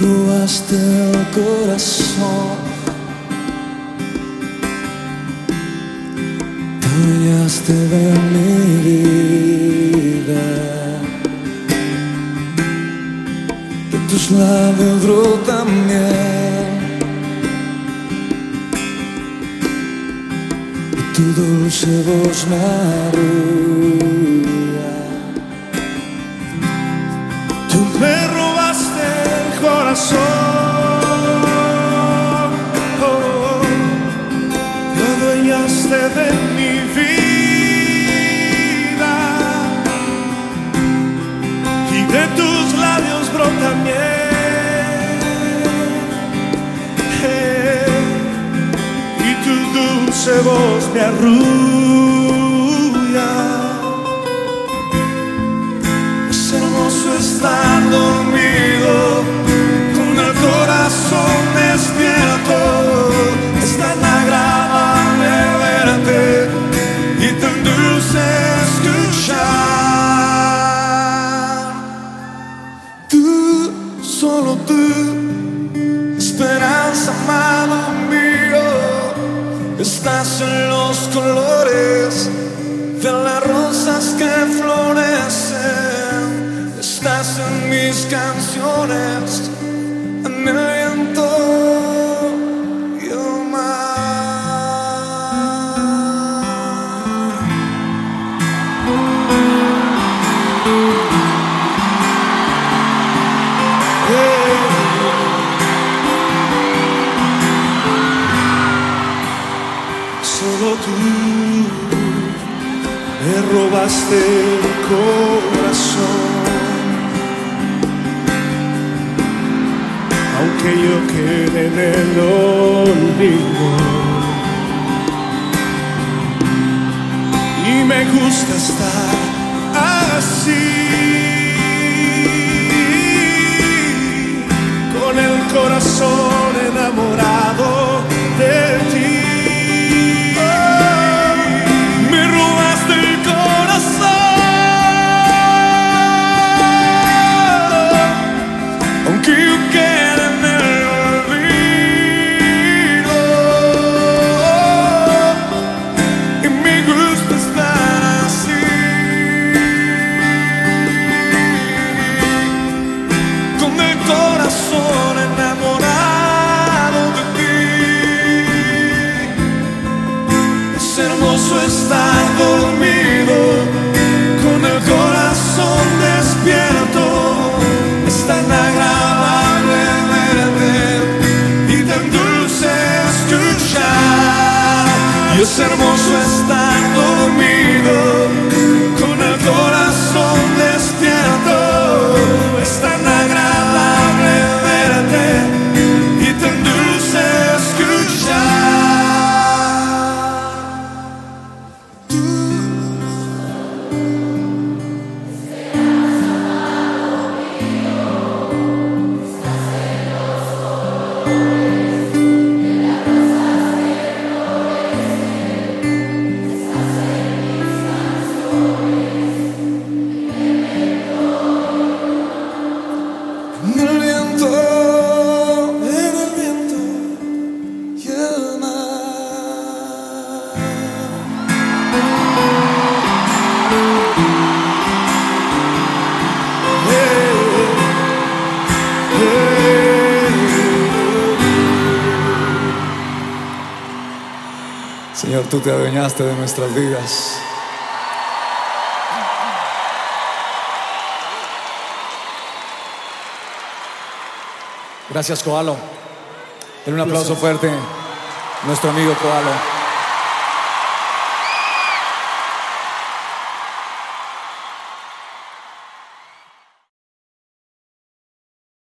robaste el corazón. Te de mi vida. De tus labios brota miel. Y tu dulce voz me arrulla. Me robaste el corazón, oh, te adueñaste de mi vida. Y de tus labios brota miel. Eh, y tu dulce voz me arrulla. Solo tú, esperanza, amado mío, estás en los colores de las rosas que florecen. Estás en mis canciones, Solo tú me robaste el corazón. Aunque yo quede en el olvido. Y me gusta estar es hermoso estar dormido Señor, tú te adueñaste de nuestras vidas. Gracias, Koalo. Denle un aplauso fuerte nuestro amigo Koalo.